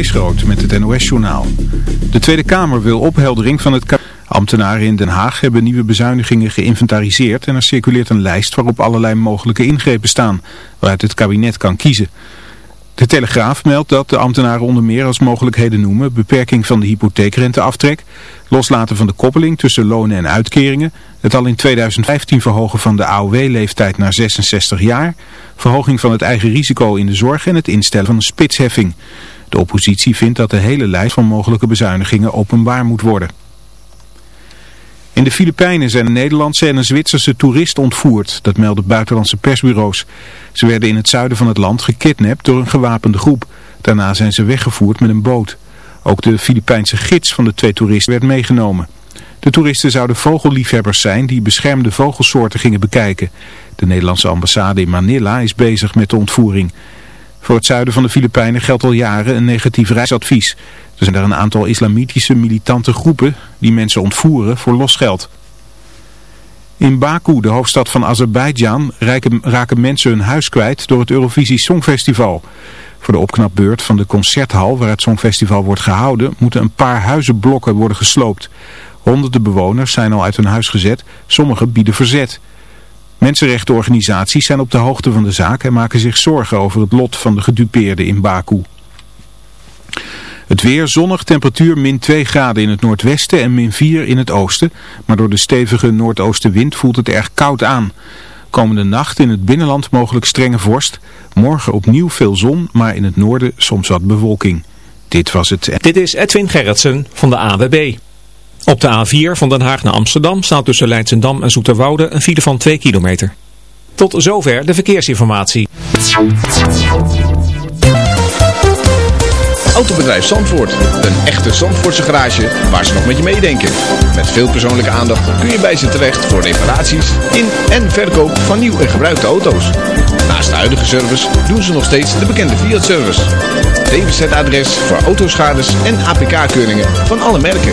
Groot met het NOS-journaal. De Tweede Kamer wil opheldering van het Ambtenaren in Den Haag hebben nieuwe bezuinigingen geïnventariseerd en er circuleert een lijst waarop allerlei mogelijke ingrepen staan, waaruit het kabinet kan kiezen. De Telegraaf meldt dat de ambtenaren onder meer als mogelijkheden noemen beperking van de hypotheekrenteaftrek, loslaten van de koppeling tussen lonen en uitkeringen, het al in 2015 verhogen van de AOW-leeftijd naar 66 jaar, verhoging van het eigen risico in de zorg en het instellen van een spitsheffing. De oppositie vindt dat de hele lijst van mogelijke bezuinigingen openbaar moet worden. In de Filipijnen zijn een Nederlandse en een Zwitserse toerist ontvoerd, dat melden buitenlandse persbureaus. Ze werden in het zuiden van het land gekidnapt door een gewapende groep. Daarna zijn ze weggevoerd met een boot. Ook de Filipijnse gids van de twee toeristen werd meegenomen. De toeristen zouden vogelliefhebbers zijn die beschermde vogelsoorten gingen bekijken. De Nederlandse ambassade in Manila is bezig met de ontvoering. Voor het zuiden van de Filipijnen geldt al jaren een negatief reisadvies. Er zijn er een aantal islamitische militante groepen die mensen ontvoeren voor losgeld. In Baku, de hoofdstad van Azerbeidzjan, raken mensen hun huis kwijt door het Eurovisie Songfestival. Voor de opknapbeurt van de concerthal waar het Songfestival wordt gehouden, moeten een paar huizenblokken worden gesloopt. Honderden bewoners zijn al uit hun huis gezet, sommigen bieden verzet. Mensenrechtenorganisaties zijn op de hoogte van de zaak en maken zich zorgen over het lot van de gedupeerden in Baku. Het weer zonnig, temperatuur min 2 graden in het noordwesten en min 4 in het oosten. Maar door de stevige noordoostenwind voelt het erg koud aan. Komende nacht in het binnenland mogelijk strenge vorst. Morgen opnieuw veel zon, maar in het noorden soms wat bewolking. Dit was het. Dit is Edwin Gerritsen van de AWB. Op de A4 van Den Haag naar Amsterdam staat tussen Leidsendam en Zoeterwoude een file van 2 kilometer. Tot zover de verkeersinformatie. Autobedrijf Zandvoort. Een echte Zandvoortse garage waar ze nog met je meedenken. Met veel persoonlijke aandacht kun je bij ze terecht voor reparaties in en verkoop van nieuw en gebruikte auto's. Naast de huidige service doen ze nog steeds de bekende Fiat-service. DWZ-adres voor autoschades en APK-keuringen van alle merken.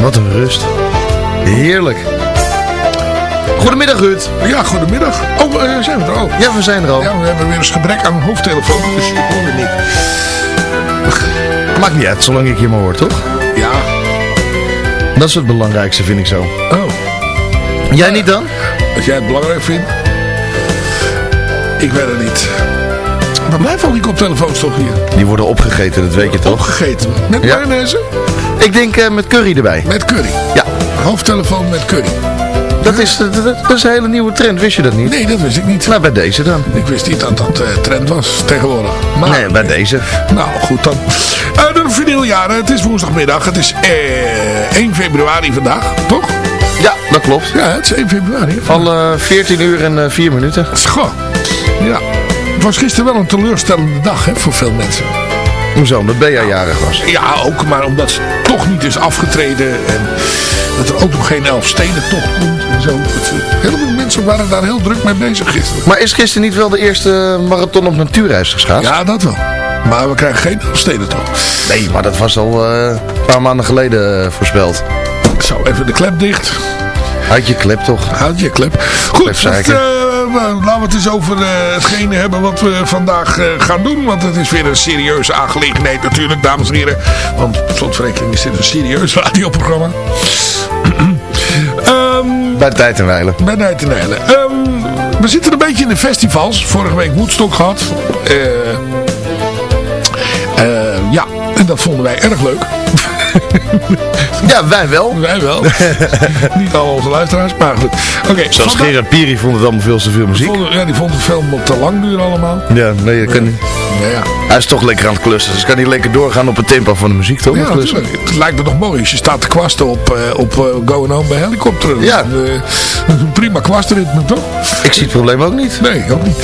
Wat een rust. Heerlijk. Goedemiddag Ruud. Ja, goedemiddag. Oh, uh, zijn we er al? Ja, we zijn er al. Ja, we hebben weer eens gebrek aan een hoofdtelefoon, dus ik hoor niet. Maakt niet uit, zolang ik je maar hoor, toch? Ja. Dat is het belangrijkste, vind ik zo. Oh. Jij niet dan? Als jij het belangrijk vindt. Ik weet het niet. Maar blijven al die koptelefoons toch hier? Die worden opgegeten, dat weet je toch? Opgegeten. Met Ja. mayonaise? Ik denk eh, met curry erbij. Met curry. Ja. Hoofdtelefoon met curry. Dat is, dat, is een hele nieuwe trend, wist je dat niet? Nee, dat wist ik niet. Nou, bij deze dan. Ik wist niet dat dat eh, trend was tegenwoordig. Maar, Nee, bij deze. Nou, goed dan. Uh, de vinyljaren. Het is woensdagmiddag. Het is eh, 1 februari vandaag, toch? Ja, dat klopt. Ja, het is 1 februari. Al eh, 14 uur en eh 4 minuten. Schoon. Ja. Het was gisteren wel een teleurstellende dag hè, voor veel mensen. Hoezo, omdat Bea jarig was. Ja, ook, maar omdat ze toch niet is afgetreden. En dat er ook nog geen Elfstedentocht komt en zo. Heel veel mensen waren daar heel druk mee bezig gisteren. Maar is gisteren niet wel de eerste marathon op natuurreis geschaatst? Ja, dat wel. Maar we krijgen geen Elfstedentocht. Nee, maar dat was al eh, een paar maanden geleden eh, voorspeld. Zo, even de klep dicht. Houd je klep toch? Houd je klep. Goed, dat, uh, laten we het eens over uh, hetgene hebben wat we vandaag uh, gaan doen. Want het is weer een serieuze aangelegenheid natuurlijk, dames en heren. Want slotverrekening is dit een serieus radioprogramma. um, bij Tijd en Weilen. Bij Tijd en Weilen. Um, we zitten een beetje in de festivals. Vorige week Woodstock gehad. ja, en dat vonden wij erg leuk. ja, wij wel. Wij wel. Niet al onze luisteraars, maar goed. Oké. Okay, Zelfs vandaag... Gerard Piri vond het allemaal veel te veel muziek. ja, die vond het veel te lang duren allemaal. Ja, nee, dat kan niet. Ja, ja. Hij is toch lekker aan het klussen, dus kan hij lekker doorgaan op het tempo van de muziek, toch? Ja, natuurlijk. Het lijkt me nog mooi als je staat te kwasten op, uh, op uh, Going Home bij helikopter. Ja. Uh, een prima kwastritme, toch? Ik zie het probleem ook niet. Nee, ook niet.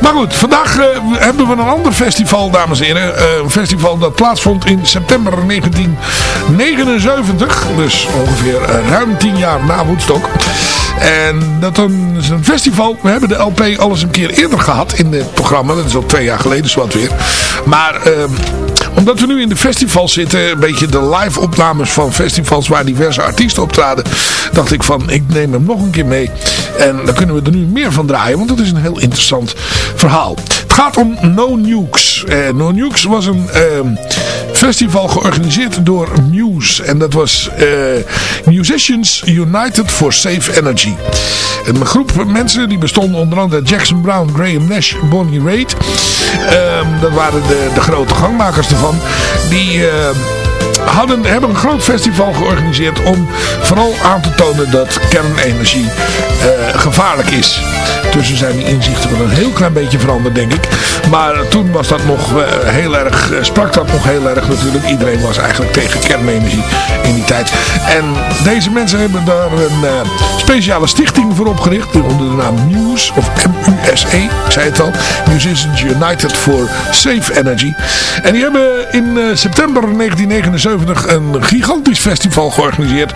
Maar goed, vandaag hebben we een ander festival, dames en heren. een festival dat plaatsvond in september 1979. Dus ongeveer ruim tien jaar na Woodstock. En dat is een festival. We hebben de LP alles een keer eerder gehad in het programma. Dat is al twee jaar geleden, zo wat weer. Maar... Uh, omdat we nu in de festivals zitten, een beetje de live opnames van festivals waar diverse artiesten optraden, dacht ik van, ik neem hem nog een keer mee. En dan kunnen we er nu meer van draaien, want het is een heel interessant verhaal. Gaat om No Nukes. Eh, no Nukes was een eh, festival georganiseerd door Muse. En dat was eh, Musicians United for Safe Energy. Een groep mensen, die bestonden onder andere Jackson Brown, Graham Nash, Bonnie Raitt. Ehm, dat waren de, de grote gangmakers ervan. Die... Hadden, hebben een groot festival georganiseerd om vooral aan te tonen dat kernenergie uh, gevaarlijk is. Tussen zijn die inzichten wel een heel klein beetje veranderd denk ik. Maar toen was dat nog uh, heel erg, uh, sprak dat nog heel erg natuurlijk. Iedereen was eigenlijk tegen kernenergie in die tijd. En deze mensen hebben daar een speciale stichting voor opgericht. Onder de naam MUSE of M-U-S-E. Ik zei het al. Musicians United for Safe Energy. En die hebben in september 1979 een gigantisch festival georganiseerd.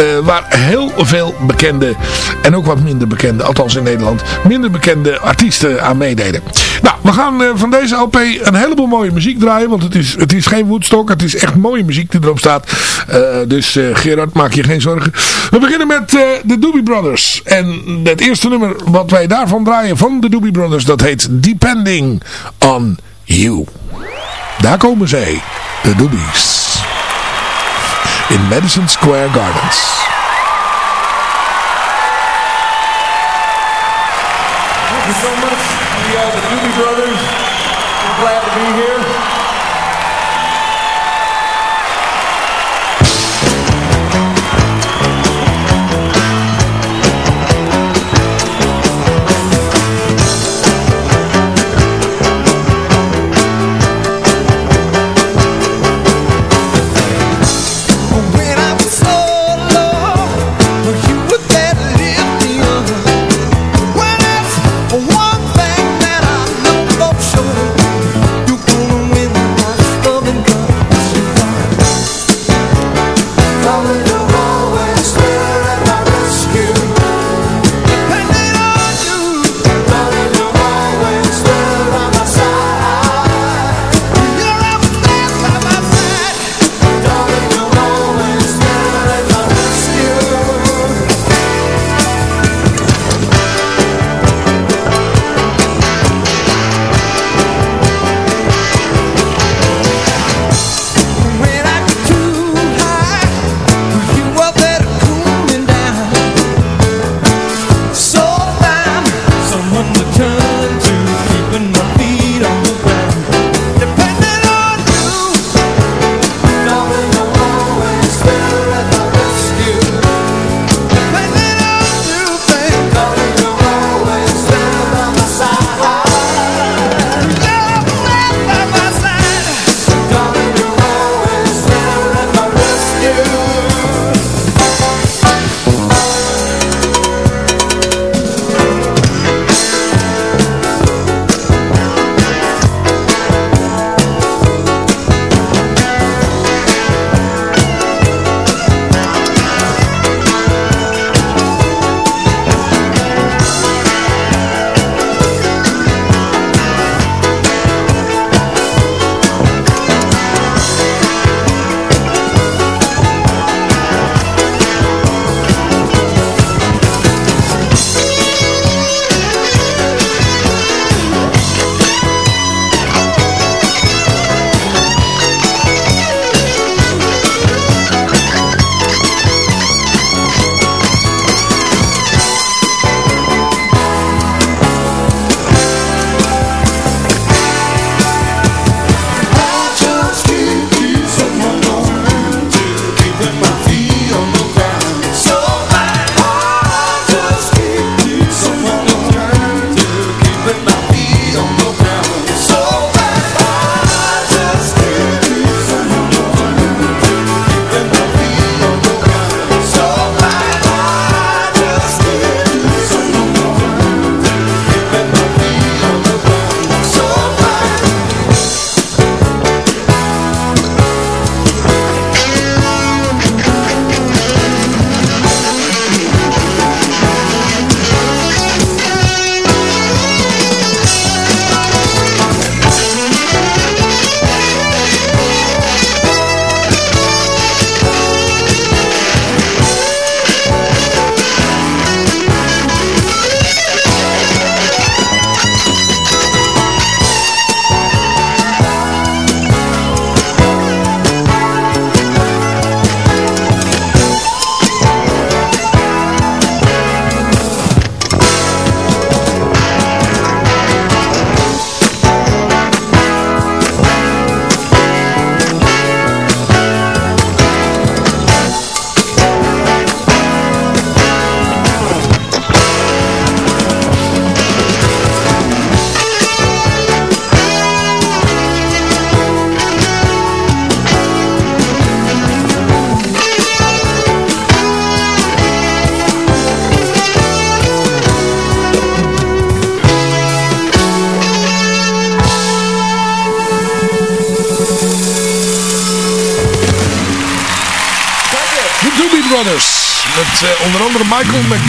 Uh, waar heel veel bekende en ook wat minder bekende, althans in Nederland, minder bekende artiesten aan meededen. Nou, we gaan uh, van deze LP een heleboel mooie muziek draaien. Want het is, het is geen Woodstock. Het is echt mooie muziek die erop staat. Uh, dus Gerard, maak je geen zorgen. We beginnen met de Doobie Brothers. En het eerste nummer wat wij daarvan draaien van de Doobie Brothers. Dat heet Depending on You. Daar komen zij. De Doobies. In Madison Square Gardens. Thank you so much. We are the Doobie Brothers.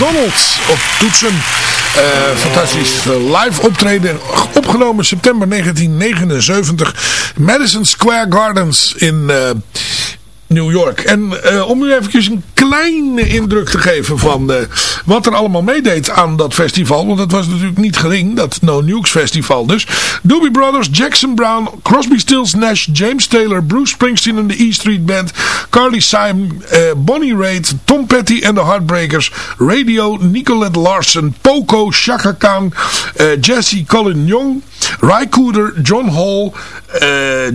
Michael McDonald op toetsen. Uh, fantastisch live optreden. Opgenomen september 1979. Madison Square Gardens in... New York. En uh, om u eventjes een kleine indruk te geven van uh, wat er allemaal meedeed aan dat festival. Want het was natuurlijk niet gering, dat No Nukes festival dus. Doobie Brothers, Jackson Brown, Crosby, Stills, Nash, James Taylor, Bruce Springsteen en de E Street Band, Carly Simon, uh, Bonnie Raitt, Tom Petty en de Heartbreakers, Radio, Nicolette Larson, Poco, Chaka Khan, Jesse Colin Young, Ry Cooder, John Hall,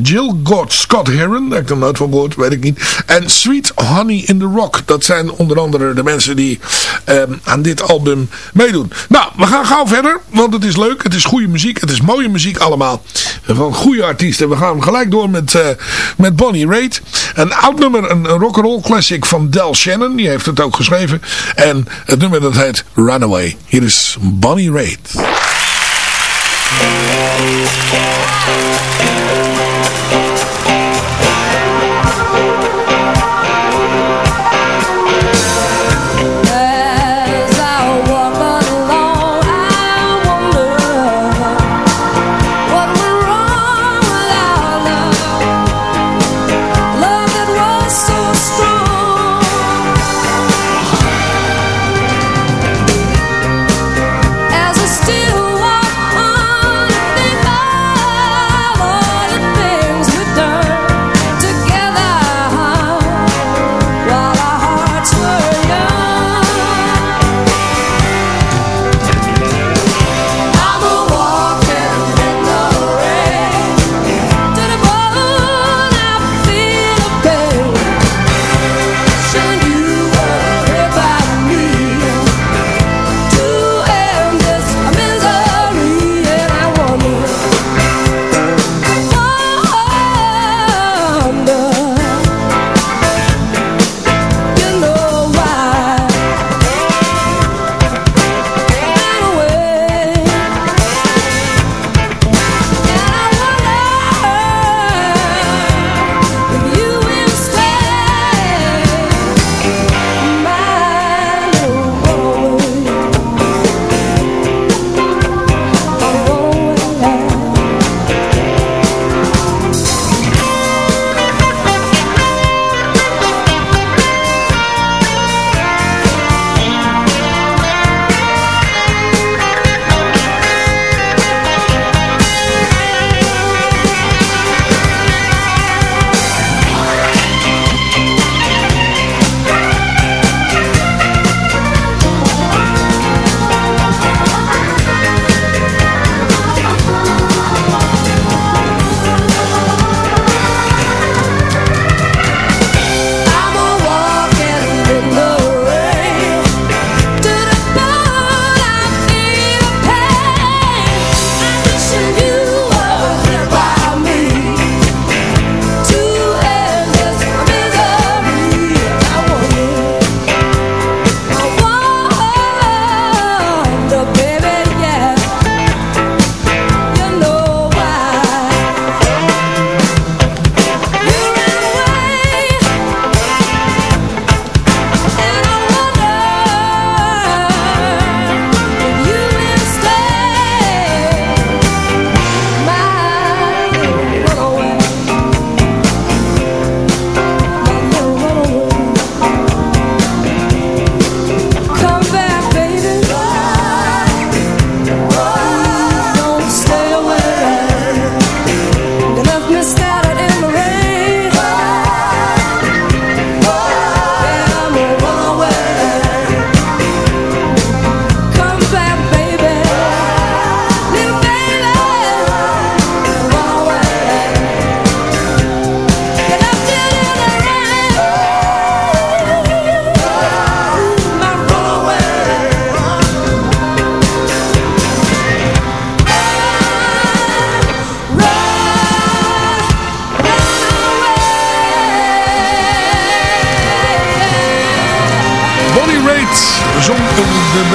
Jill God, Scott Heron, daar heb ik nog nooit van gehoord, weet ik niet. En Sweet Honey in the Rock. Dat zijn onder andere de mensen die um, aan dit album meedoen. Nou, we gaan gauw verder. Want het is leuk. Het is goede muziek. Het is mooie muziek allemaal. Van goede artiesten. We gaan gelijk door met, uh, met Bonnie Raitt. Een oud nummer. Een, een rock'n'roll classic van Del Shannon. Die heeft het ook geschreven. En het nummer dat heet Runaway. Hier is Bonnie Raitt.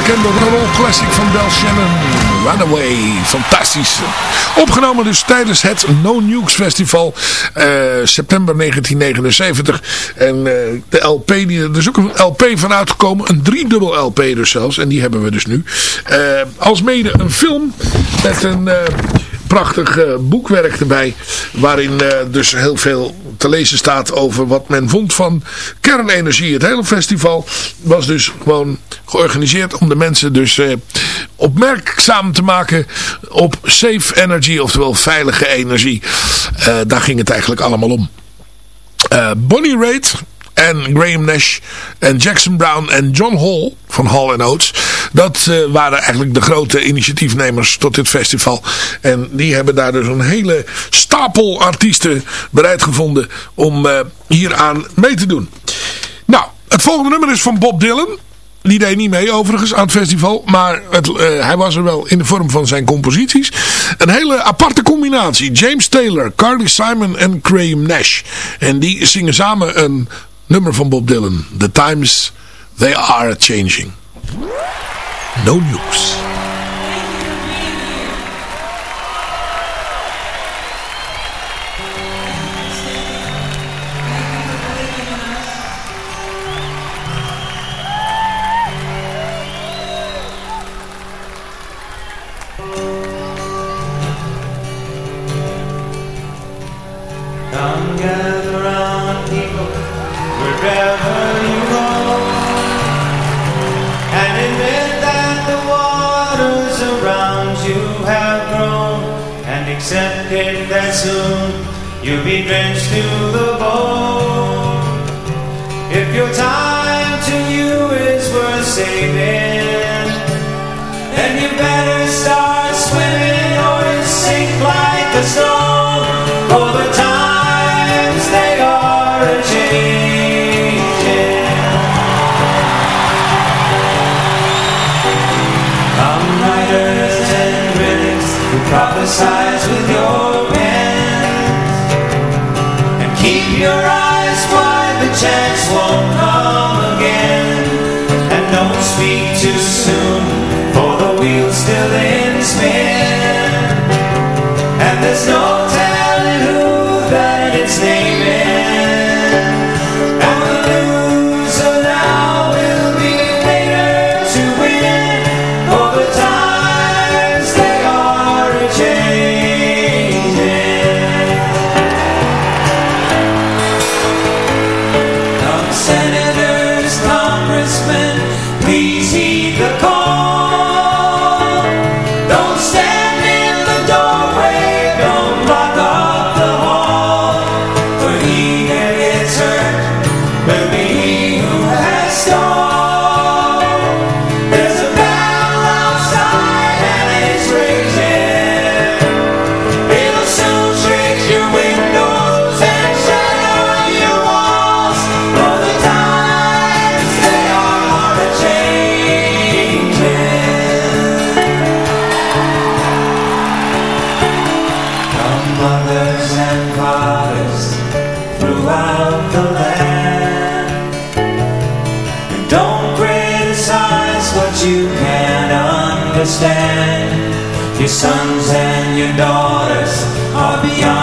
Bekende roll classic van Del Shannon, Runaway. Fantastisch. Opgenomen dus tijdens het No Nukes Festival, uh, september 1979. En uh, de LP, er is ook een LP van uitgekomen, een driedubbel LP dus zelfs. En die hebben we dus nu. Uh, als mede een film met een prachtig uh, boekwerk erbij. Waarin uh, dus heel veel te lezen staat over wat men vond van kernenergie. Het hele festival was dus gewoon georganiseerd om de mensen dus uh, opmerkzaam te maken op safe energy. Oftewel veilige energie. daar ging het eigenlijk allemaal om. Bonnie Raitt en Graham Nash en Jackson Brown en John Hall van Hall Oates. Dat uh, waren eigenlijk de grote initiatiefnemers tot dit festival. En die hebben daar dus een hele stapel artiesten bereid gevonden om uh, hieraan mee te doen. Nou, het volgende nummer is van Bob Dylan. Die deed niet mee overigens aan het festival. Maar het, uh, hij was er wel in de vorm van zijn composities. Een hele aparte combinatie. James Taylor, Carly Simon en Graham Nash. En die zingen samen een nummer van Bob Dylan. The times they are changing. No news. Accepted that soon you'll be drenched to the bone. If your time to you is worth saving, then you better start swimming or you sink like a stone. For the times they are a changing. Prophesize with your pens, and keep your eyes wide. The chance won't come again, and don't speak too soon, mothers and fathers throughout the land. And don't criticize what you can't understand. Your sons and your daughters are beyond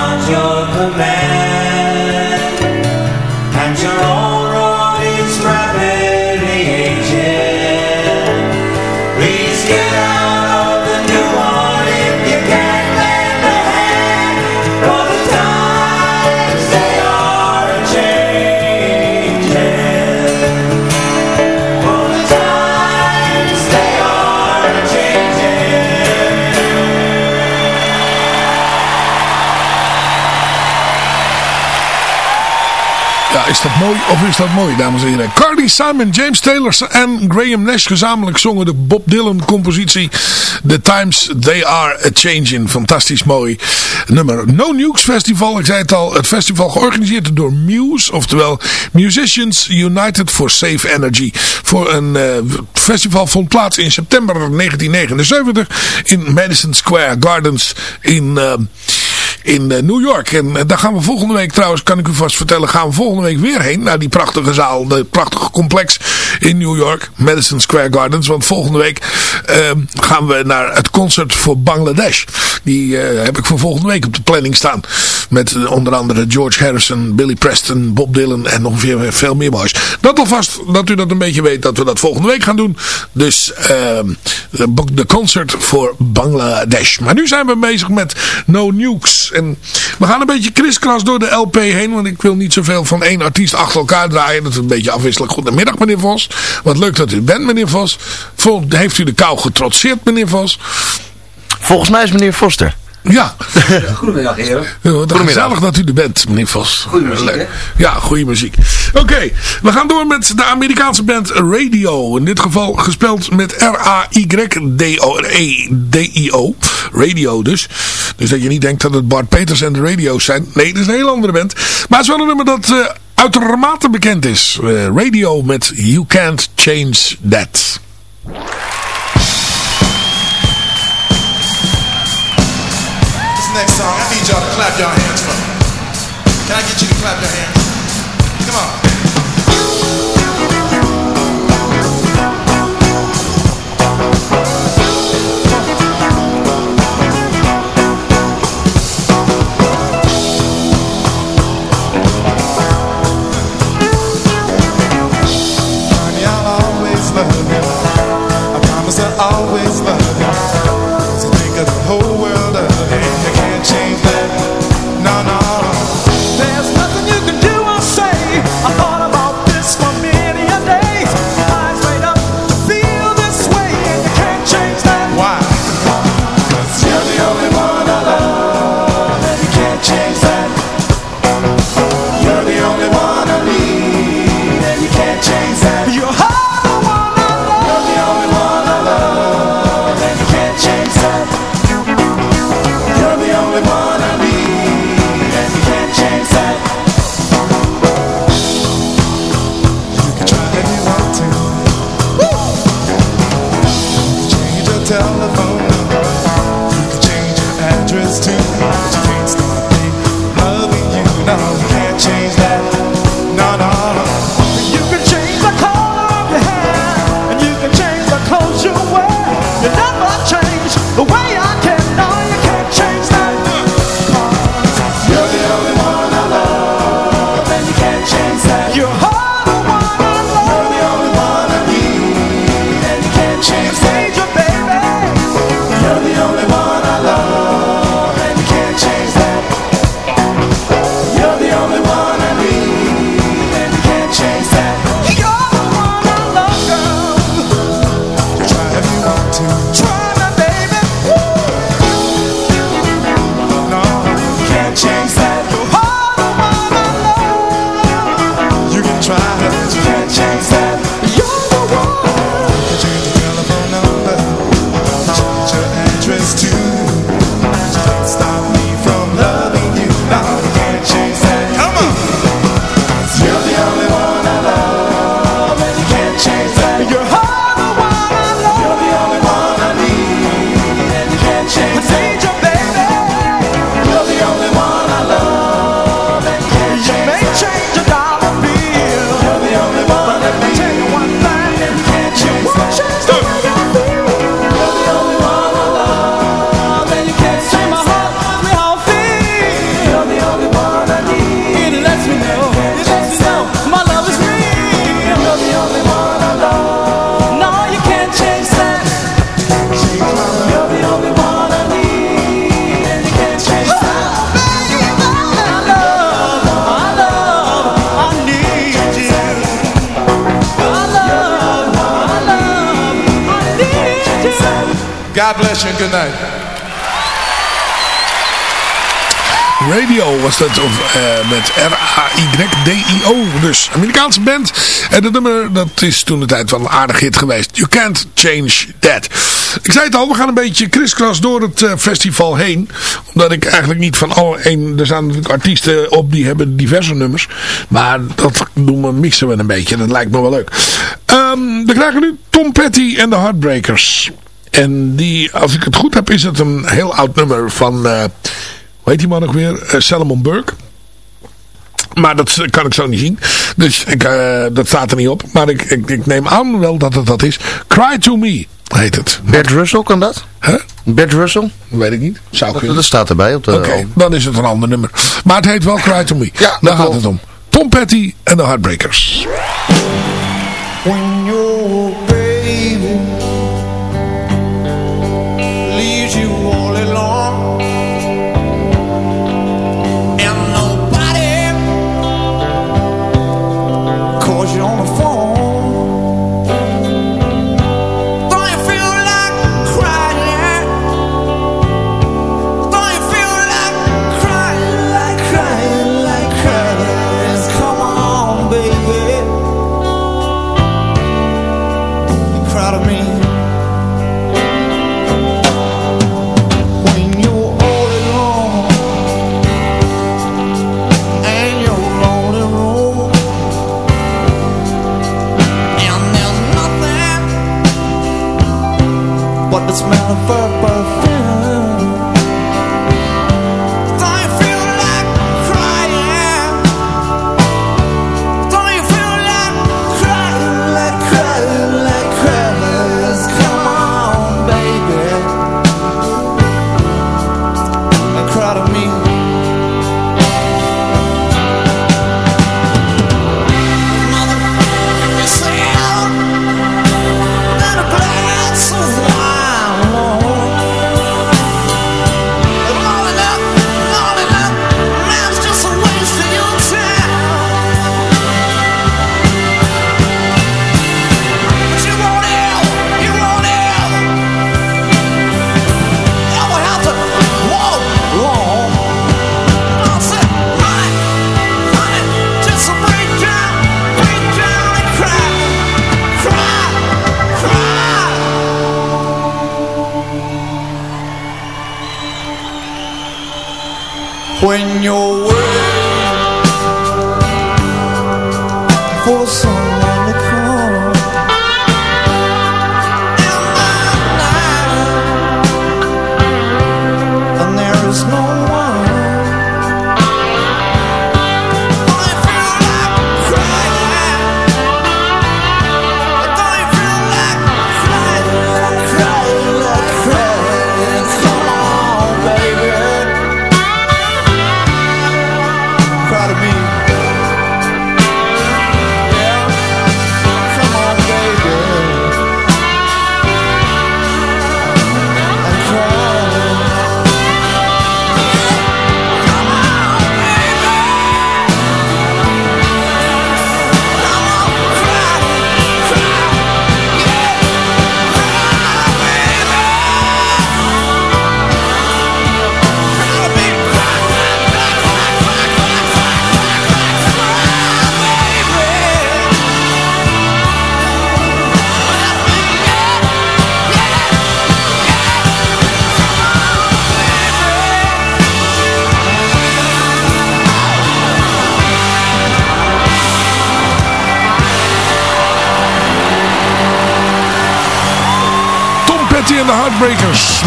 is dat mooi of is dat mooi, dames en heren? Carly Simon, James Taylor en Graham Nash gezamenlijk zongen de Bob Dylan compositie The Times They Are A Changing. Fantastisch mooi nummer. No Nukes Festival, ik zei het al, het festival georganiseerd door Muse, oftewel Musicians United for Safe Energy. Voor een uh, festival vond plaats in september 1979 in Madison Square Gardens in... Uh, in eh, New York. En daar gaan we volgende week trouwens, kan ik u vast vertellen, gaan we volgende week weer heen. Naar die prachtige zaal, de prachtige complex in New York. Madison Square Gardens. Want volgende week ehm, gaan we naar het concert voor Bangladesh. Die heb ik voor volgende week op de planning staan. Met onder andere George Harrison, Billy Preston, Bob Dylan en nog veel, veel meer boys. Dat alvast, dat u dat een beetje weet, dat we dat volgende week gaan doen. Dus ehm, de concert voor Bangladesh. Maar nu zijn we bezig met No Nukes. En we gaan een beetje kriskras door de LP heen. Want ik wil niet zoveel van één artiest achter elkaar draaien. Dat is een beetje afwisselijk. Goedemiddag meneer Vos. Wat leuk dat u bent meneer Vos. Heeft u de kou getrotseerd meneer Vos? Volgens mij is meneer Foster. Ja. Goedemiddag heren. Ja, gezellig dat u er bent, meneer Vos. Goeie muziek, hè? Ja, goede muziek. Oké, we gaan door met de Amerikaanse band Radio. In dit geval gespeeld met R-A-Y-D-O-E-D-I-O. Radio dus. Dus dat je niet denkt dat het Bart Peters en de Radio's zijn. Nee, dat is een heel andere band. Maar het is wel een nummer dat uh, uitermate bekend is. Uh, radio met You Can't Change That. Next song, I need y'all to clap your hands for me. Can I get you to clap your hands? to God bless you and good night. Radio was dat, of, uh, met R-A-Y-D-I-O. Dus Amerikaanse band. En dat nummer, dat is toen de tijd wel een aardig hit geweest. You can't change that. Ik zei het al, we gaan een beetje kriskras door het uh, festival heen. Omdat ik eigenlijk niet van al een... Er staan natuurlijk artiesten op die hebben diverse nummers. Maar dat doen we, mixen we een beetje. Dat lijkt me wel leuk. Um, we krijgen nu Tom Petty en de Heartbreakers. En die, als ik het goed heb, is het een heel oud nummer van... Uh, heet die man ook weer? Eh, Salomon Burke. Maar dat kan ik zo niet zien. Dus ik, eh, dat staat er niet op. Maar ik, ik, ik neem aan wel dat het dat is. Cry to Me heet het. Bert Russell kan dat? Huh? Bert Russell? Weet ik niet. Zou Dat, kunnen. dat staat erbij op de... Oké, dan is het een ander nummer. Maar het heet wel Cry to Me. Ja, Daar gaat het om. Tom Petty en de Heartbreakers. When but the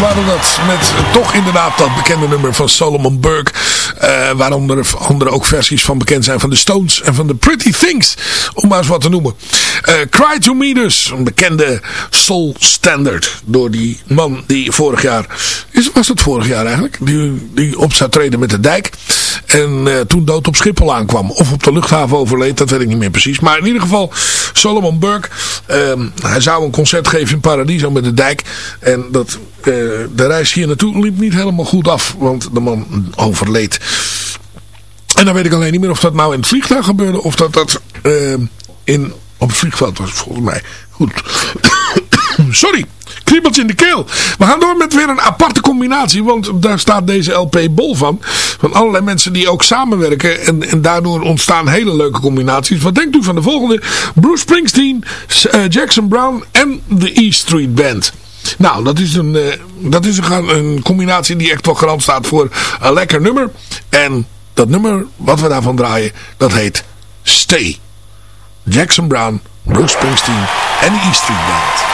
waren dat met toch inderdaad dat bekende nummer van Solomon Burke. eh waaronder andere ook versies van bekend zijn van de Stones en van de Pretty Things. Om maar eens wat te noemen. Eh, Cry to Me dus. Een bekende soul standard. Door die man die vorig jaar... Is, was het vorig jaar eigenlijk? Die, die op zou treden met de dijk. En eh, toen dood op Schiphol aankwam. Of op de luchthaven overleed. Dat weet ik niet meer precies. Maar in ieder geval Solomon Burke. ehm, hij zou een concert geven in Paradiso met de dijk. En dat, de reis hier naartoe liep niet helemaal goed af. Want de man overleed. En dan weet ik alleen niet meer of dat nou in het vliegtuig gebeurde. Of dat dat ehm, in, op het vliegveld was volgens mij. Goed. Sorry. Kriebeltje in de keel. We gaan door met weer een aparte combinatie. Want daar staat deze LP bol van. Van allerlei mensen die ook samenwerken. En, en daardoor ontstaan hele leuke combinaties. Wat denkt u van de volgende? Bruce Springsteen, eh, Jackson Brown en de E Street Band. Nou, dat is, een, eh, dat is een, een combinatie die echt wel garant staat voor een lekker nummer. En dat nummer wat we daarvan draaien, dat heet Stay. Jackson Brown, Bruce Springsteen en de E Street Band.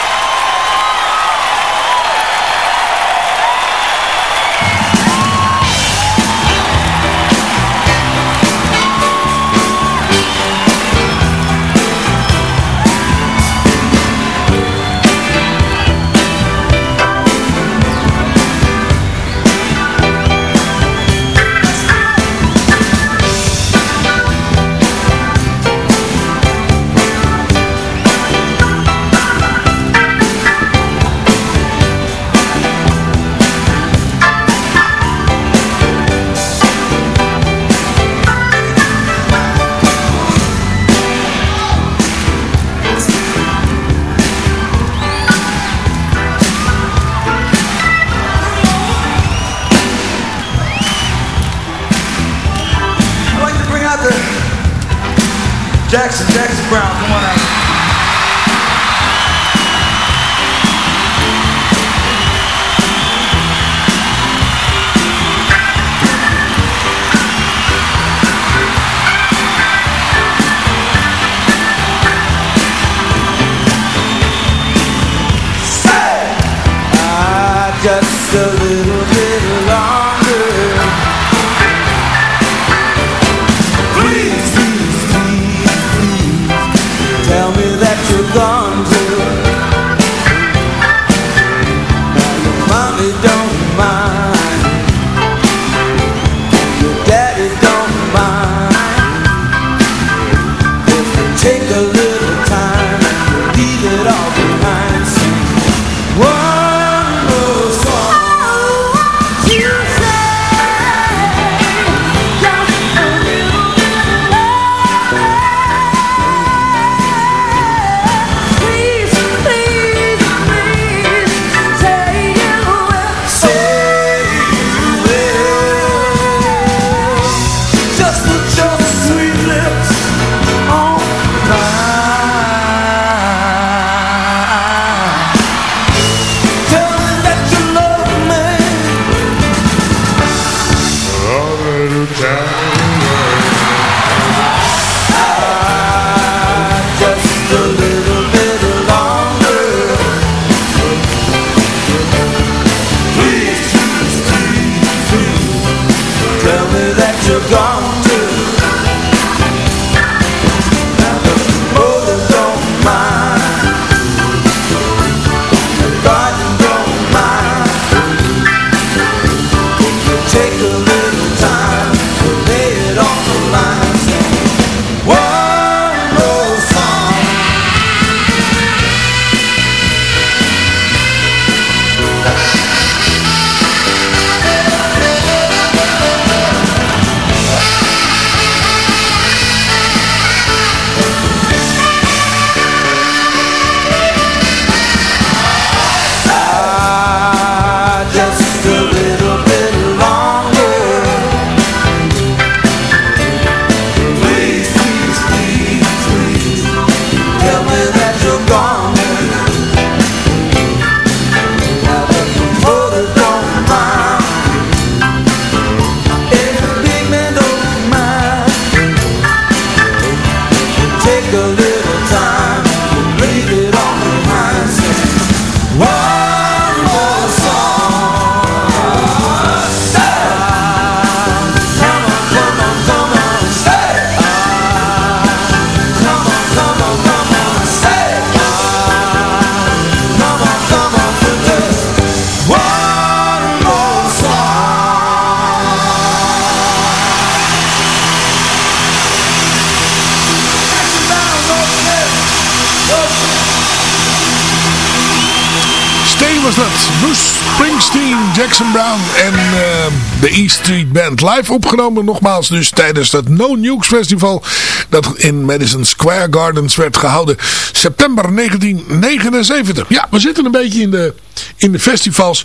Springsteen, Jackson Brown en eh, de E Street Band. Live opgenomen nogmaals dus tijdens dat No Nukes Festival. Dat in Madison Square Gardens werd gehouden. September 1979. Ja, we zitten een beetje in de, in de festivals.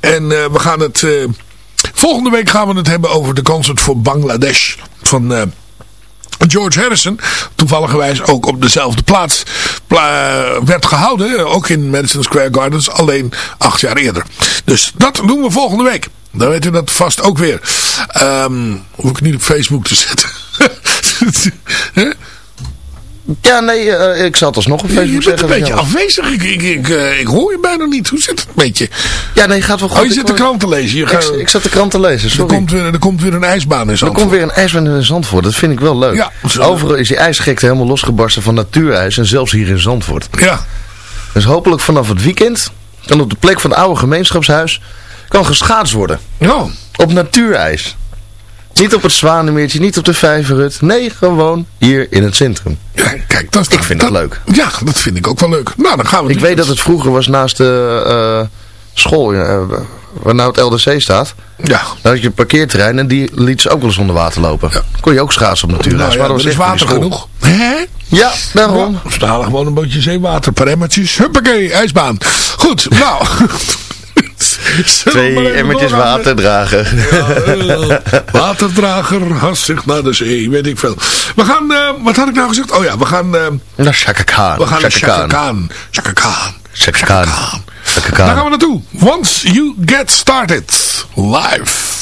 En eh, we gaan het... eh, volgende week gaan we het hebben over de concert voor Bangladesh. Van... George Harrison, toevalligerwijs ook op dezelfde plaats, pla- werd gehouden. Ook in Madison Square Gardens, alleen acht jaar eerder. Dus dat doen we volgende week. Dan weet u dat vast ook weer. Ehm hoef ik niet op Facebook te zetten. Ja, nee, eh, ik zal het alsnog op je Facebook bent zeggen. een beetje ja. afwezig. Ik, ik, ik, eh, ik hoor je bijna niet. Hoe zit het een beetje? Ja, nee, gaat wel goed. Oh, je zit de krant te lezen. Je Ik, gaat, ik zat de krant te lezen, er, sorry. komt weer, er komt weer een ijsbaan in Er Zandvoort. komt weer een ijsbaan in Zandvoort. Dat vind ik wel leuk. Ja. Overal is die ijsgekte helemaal losgebarsten van natuurijs. En zelfs hier in Zandvoort. Ja, Dus hopelijk vanaf het weekend kan op de plek van het oude gemeenschapshuis kan geschaatst worden. ja. Op natuurijs. Niet op het Zwanemeertje, niet op de Vijverhut. Nee, gewoon hier in het centrum. Ja, kijk, dat is Ik vind dat leuk. Ja, dat vind ik ook wel leuk. Nou, dan gaan we Ik weet dat het vroeger was naast de eh, school, eh, waar nou het LDC staat. Ja. Daar had je een parkeerterrein en die liet ze ook wel eens onder water lopen. Kon je ook schaatsen op natuurreis. Nou ja, maar dat er was is water genoeg. Hè? Ja, daarom. Ja, we gewoon een beetje zeewater, per emmertjes. Huppakee, ijsbaan. Goed, nou. Twee emmertjes doorgaan. water dragen. Ja, eh, waterdrager haast zich naar de zee, weet ik veel. We gaan, eh, wat had ik nou gezegd? Oh ja, we gaan, eh, Naar Chaka Khan. we gaan naar Chaka Khan. Khan. Chaka Khan. Chaka Khan. Daar gaan we naartoe. Once you get started. Live.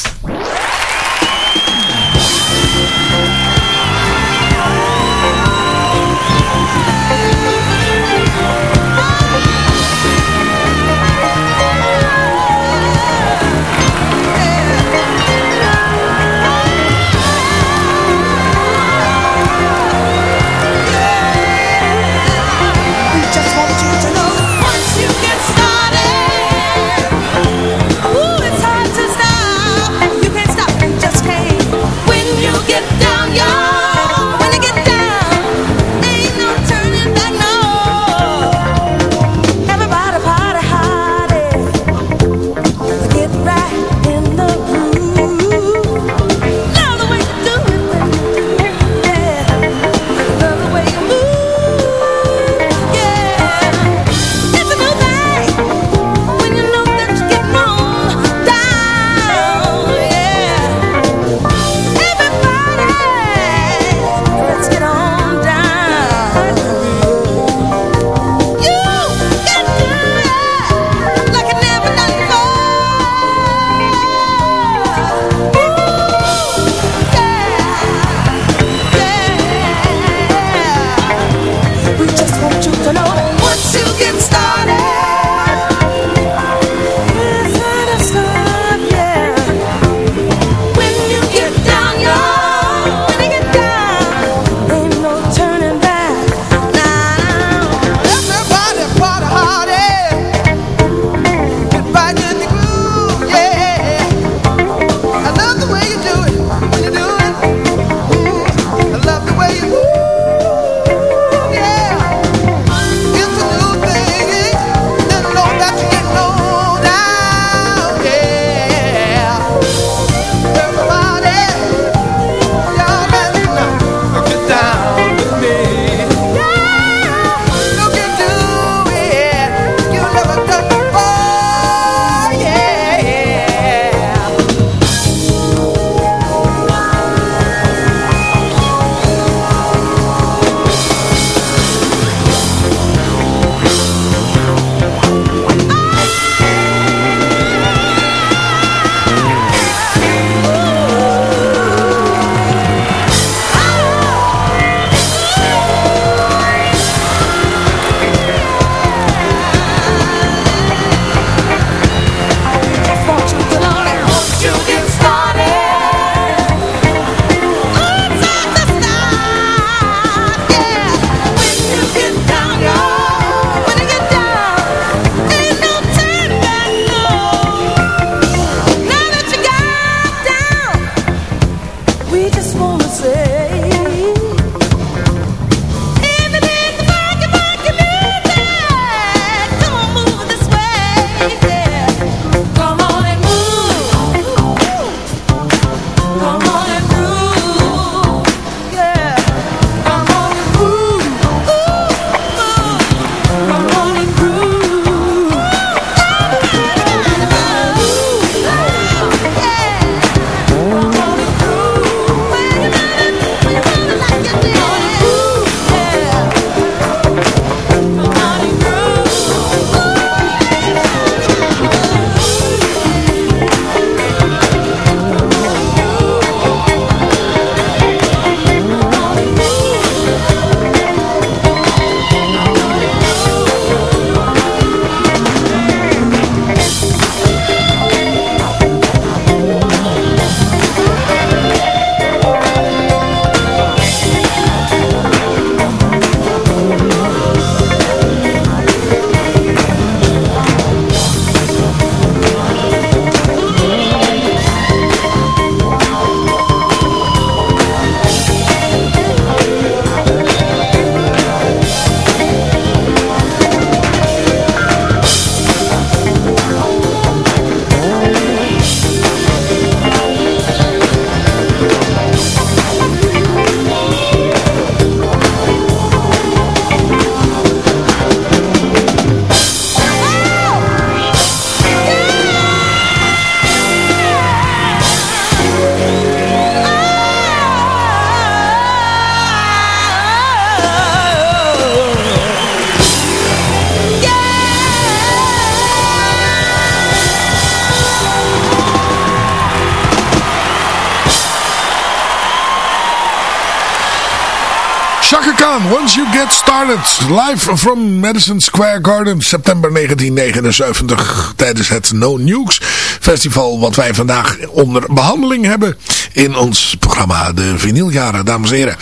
Live from Madison Square Garden, september 1979. Tijdens het No Nukes festival. Wat wij vandaag onder behandeling hebben in ons programma. De vinyljaren, dames en heren.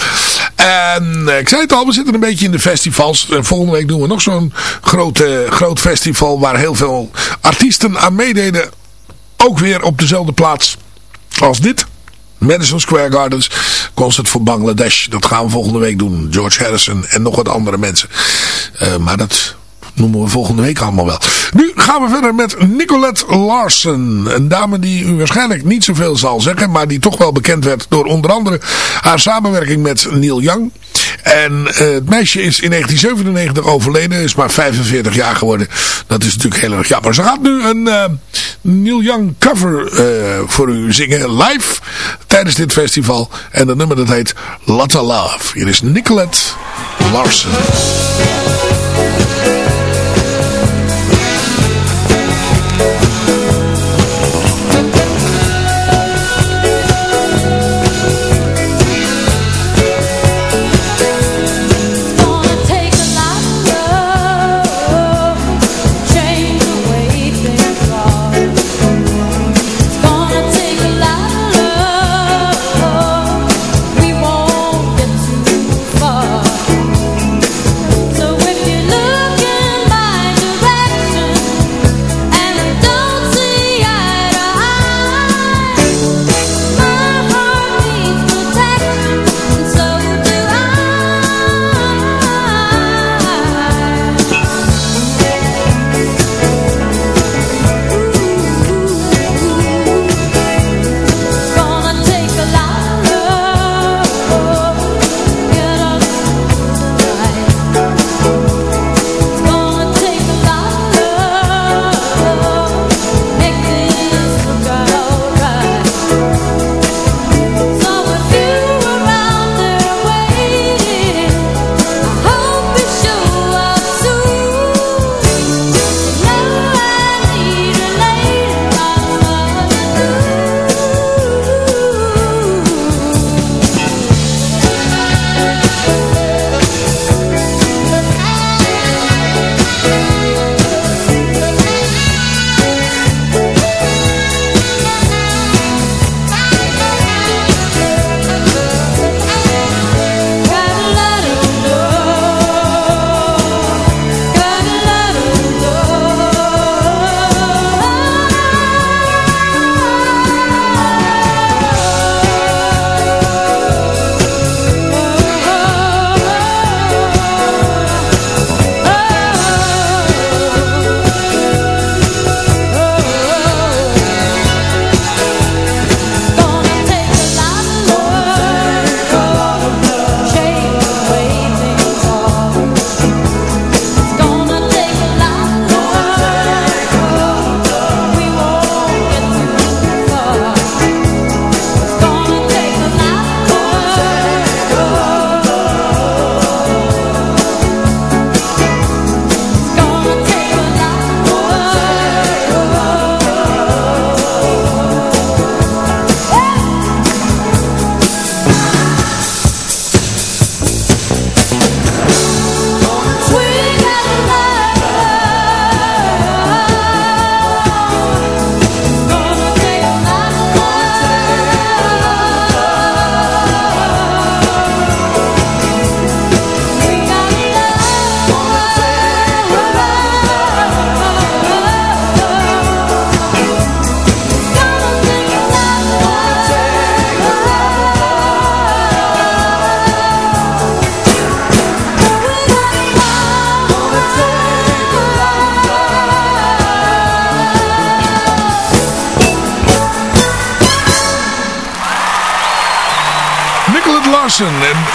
En eh, ik zei het al, we zitten een beetje in de festivals. En volgende week doen we nog zo'n eh, groot festival. Waar heel veel artiesten aan meededen. Ook weer op dezelfde plaats als dit. Madison Square Gardens. Concert voor Bangladesh. Dat gaan we volgende week doen. George Harrison en nog wat andere mensen. Uh, maar dat noemen we volgende week allemaal wel. Nu gaan we verder met Nicolette Larsen. Een dame die u waarschijnlijk niet zoveel zal zeggen. Maar die toch wel bekend werd door onder andere haar samenwerking met Neil Young. En uh, het meisje is in 1997 overleden. Is maar 45 jaar geworden. Dat is natuurlijk heel erg jammer. Ze gaat nu een uh, Neil Young cover uh, voor u zingen live tijdens dit festival. En dat nummer dat heet Lotta Love. Hier is Nicolette Larsen.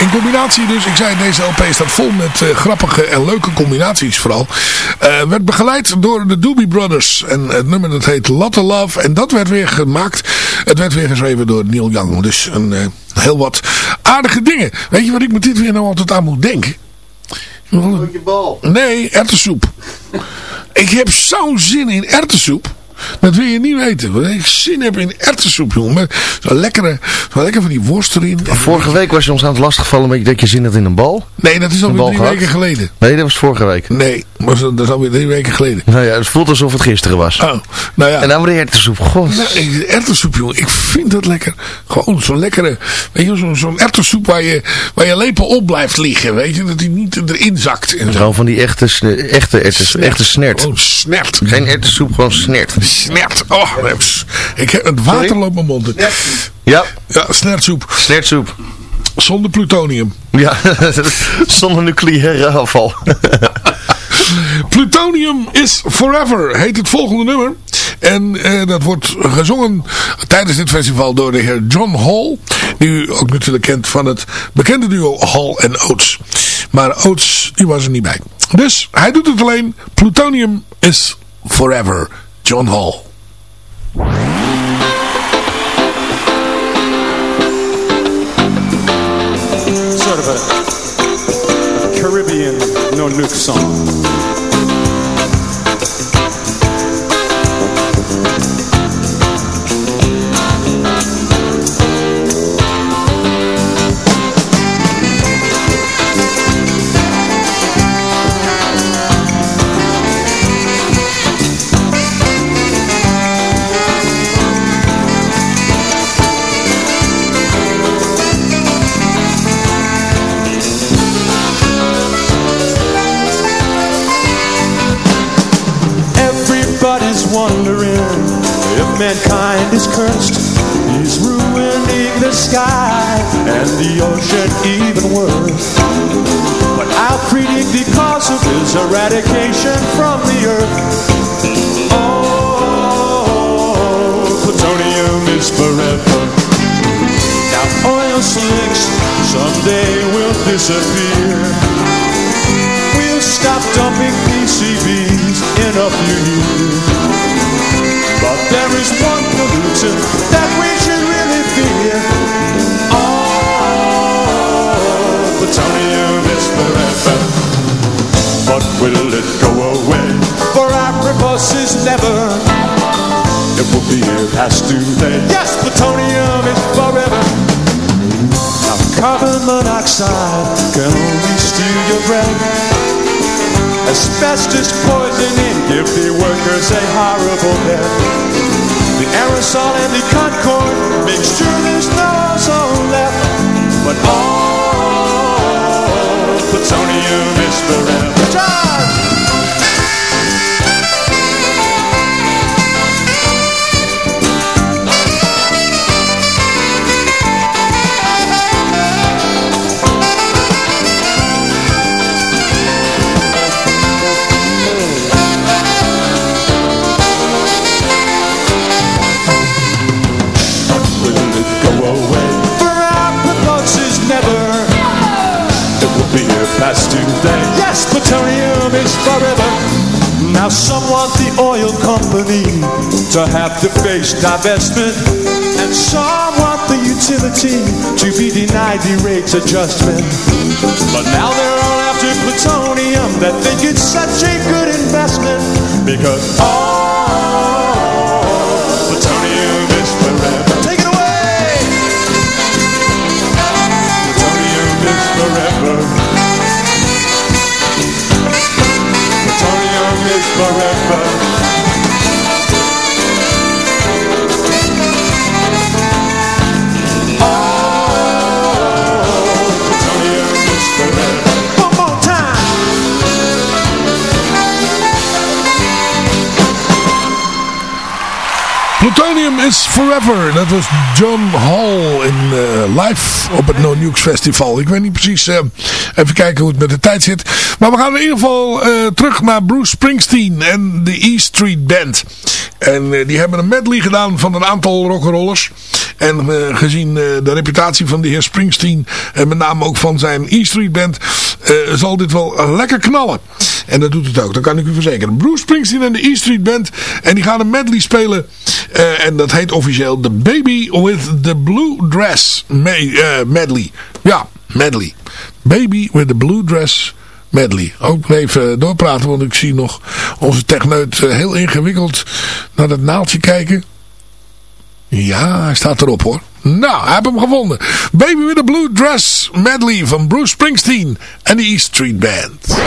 En in combinatie dus, ik zei deze LP staat vol met uh, grappige en leuke combinaties vooral. Uh, werd begeleid door de Doobie Brothers. En het nummer dat heet Lotte Love. En dat werd weer gemaakt. Het werd weer geschreven door Neil Young. Dus een, uh, heel wat aardige dingen. Weet je wat ik met dit weer nou altijd aan moet denken? je bal. Nee, ertessoep. ik heb zo'n zin in ertessoep. Dat wil je niet weten. Wat ik zin heb in erwtensoep, jongen. Met Zo'n lekkere, zo lekker van die worst erin. Vorige week was je ons aan het lastigvallen met dat je zin had in een bal. Nee, dat is alweer drie gehad? weken geleden. Nee, dat was vorige week. Nee, was, dat is alweer drie weken geleden. Nou ja, het voelt alsof het gisteren was. Oh, nou ja. En dan weer de hertensoep. God. Nou, ik- erwtensoep, jongen. Ik vind dat lekker. Gewoon zo'n lekkere, weet je, zo'n zo'n erwtensoep waar je, waar je lepel op blijft liggen, weet je. Dat die niet erin zakt. En zo. Gewoon van die echte, echte, echte, echte snert. Oh, snert. Geen erwtensoep, gewoon snert. Snert. Oh, ik heb, het water loopt mijn mond in. Ja, Ja, snertsoep. snertsoep. Zonder plutonium. Ja, zonder nucleaire afval. Plutonium is Forever heet het volgende nummer. En eh, dat wordt gezongen tijdens dit festival door de heer John Hall. Die u ook natuurlijk kent van het bekende duo Hall en Oates. Maar Oates die was er niet bij. Dus hij doet het alleen. Plutonium is Forever. John Hall. sort of a Caribbean no nuke song. Is cursed. He's ruining the sky and the ocean even worse. But I'll predict the cause of his eradication from the earth. Oh, plutonium is forever. Now oil slicks someday will disappear. We'll stop dumping PCBs in a few years. That we should really. Oh, plutonium is forever. But will it go away? For is never. It will be here past today. Yes, plutonium is forever. Now carbon monoxide can only steal your breath. Asbestos poisoning give the workers a horrible death. The aerosol and the concord make to have to face divestment. And some want the utility to be denied the rates adjustment. But now they're all after plutonium that think it's such a good investment. Because all plutonium is forever. Take it away! Plutonium is forever. Plutonium is forever. Forever. Dat was John Hall in eh, live op het No Nukes Festival. Ik weet niet precies, eh, even kijken hoe het met de tijd zit. Maar we gaan in ieder geval eh, terug naar Bruce Springsteen en de E Street Band. En die hebben een medley gedaan van een aantal rock'n'rollers. En gezien de reputatie van de heer Springsteen, en met name ook van zijn E Street Band, zal dit wel lekker knallen. En dat doet het ook, dat kan ik u verzekeren. Bruce Springsteen en de E Street Band. En die gaan een medley spelen. eh, en dat heet officieel The Baby with the Blue Dress eh, Medley. Ja, medley. Baby with the Blue Dress medley. Ook even doorpraten, want ik zie nog onze techneut eh, heel ingewikkeld naar dat naaldje kijken. Ja, hij staat erop hoor. Nou, heeft hem gevonden. Baby with a Blue Dress medley van Bruce Springsteen en de E Street Band.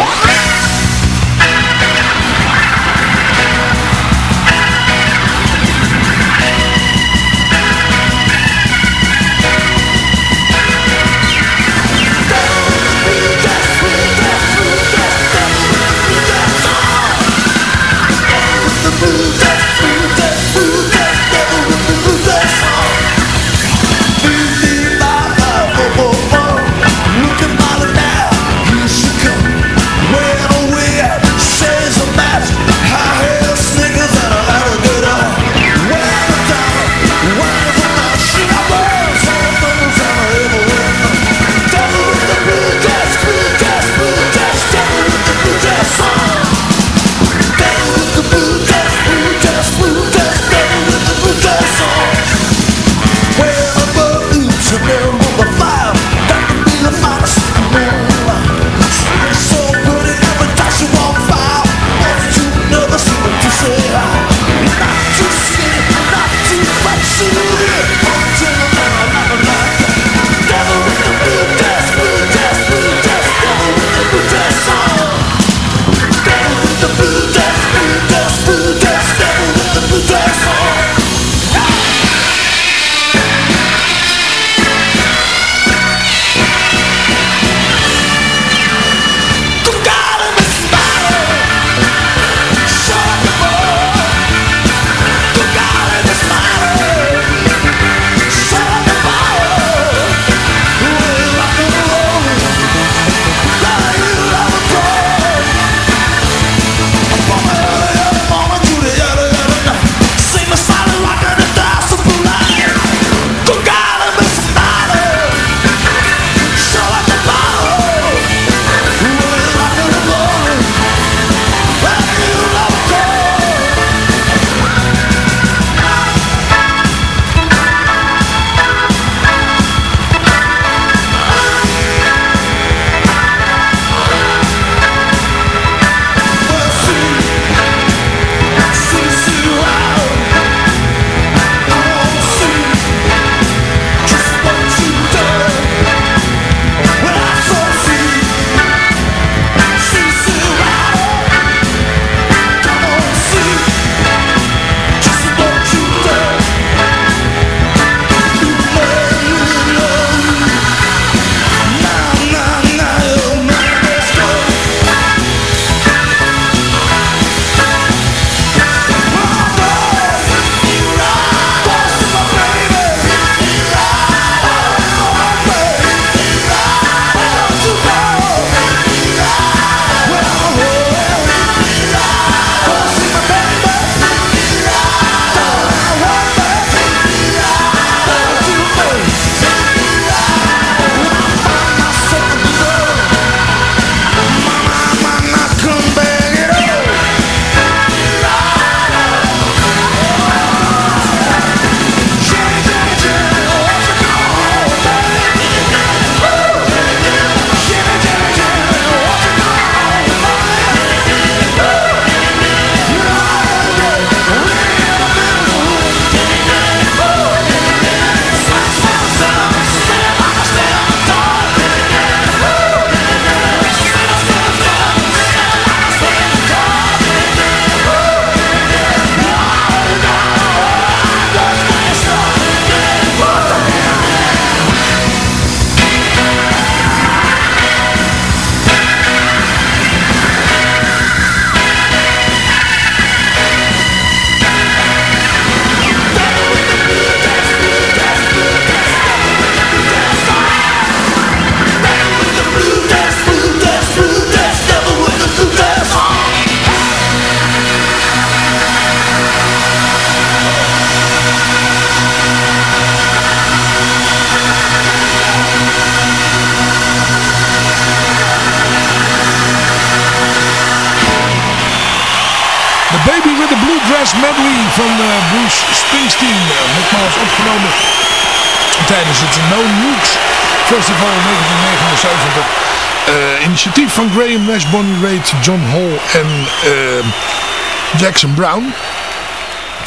Van Graham Nash, Bonnie Raitt, John Hall en eh, Jackson Brown.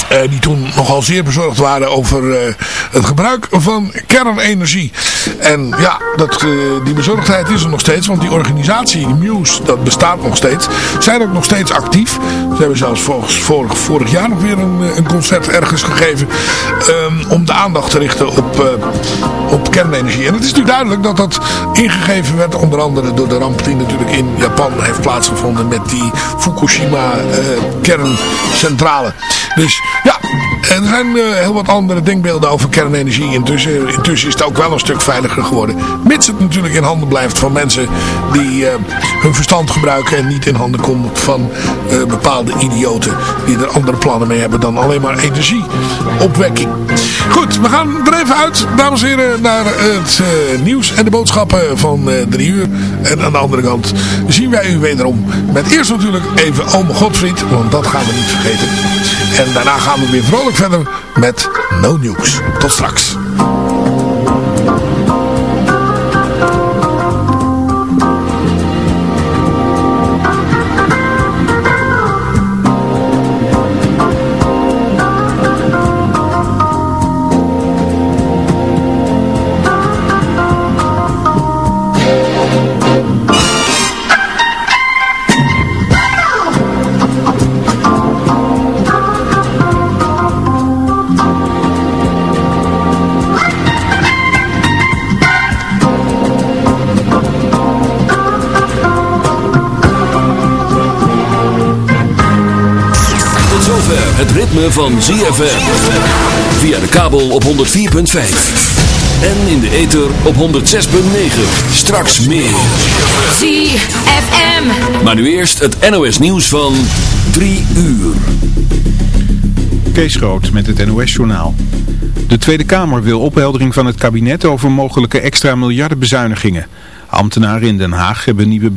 Eh, die toen nogal zeer bezorgd waren over eh, het gebruik van kernenergie. En ja, dat, eh, die bezorgdheid is er nog steeds, want die organisatie, Muse, dat bestaat nog steeds. Zijn ook nog steeds actief. Ze hebben zelfs vorig, vorig jaar nog weer een, een concert ergens gegeven ehm, om de aandacht te richten op, eh, op kernenergie. En het is natuurlijk duidelijk dat dat ingegeven werd, onder andere door de ramp die natuurlijk in Japan heeft plaatsgevonden met die Fukushima eh, kerncentrale. Dus ja, er zijn eh, heel wat andere denkbeelden over kernenergie. Intussen, intussen is het ook wel een stuk veiliger geworden. Mits het natuurlijk in handen blijft van mensen die eh, hun verstand gebruiken. En niet in handen komt van eh, bepaalde idioten die er andere plannen mee hebben dan alleen maar energieopwekking. Goed, we gaan er even uit, dames en heren, naar het nieuws en de boodschappen van drie uur. En aan de andere kant zien wij u wederom met eerst natuurlijk even Ome Godfried, want dat gaan we niet vergeten. En daarna gaan we weer vrolijk verder met No News. Tot straks. Ritme van ZFM. Via de kabel op 104.5. En in de ether op 106.9. Straks meer. ZFM. Maar nu eerst het NOS nieuws van 3 uur. Kees Groot met het NOS-journaal. De Tweede Kamer wil opheldering van het kabinet over mogelijke extra miljardenbezuinigingen. Ambtenaren in Den Haag hebben nieuwe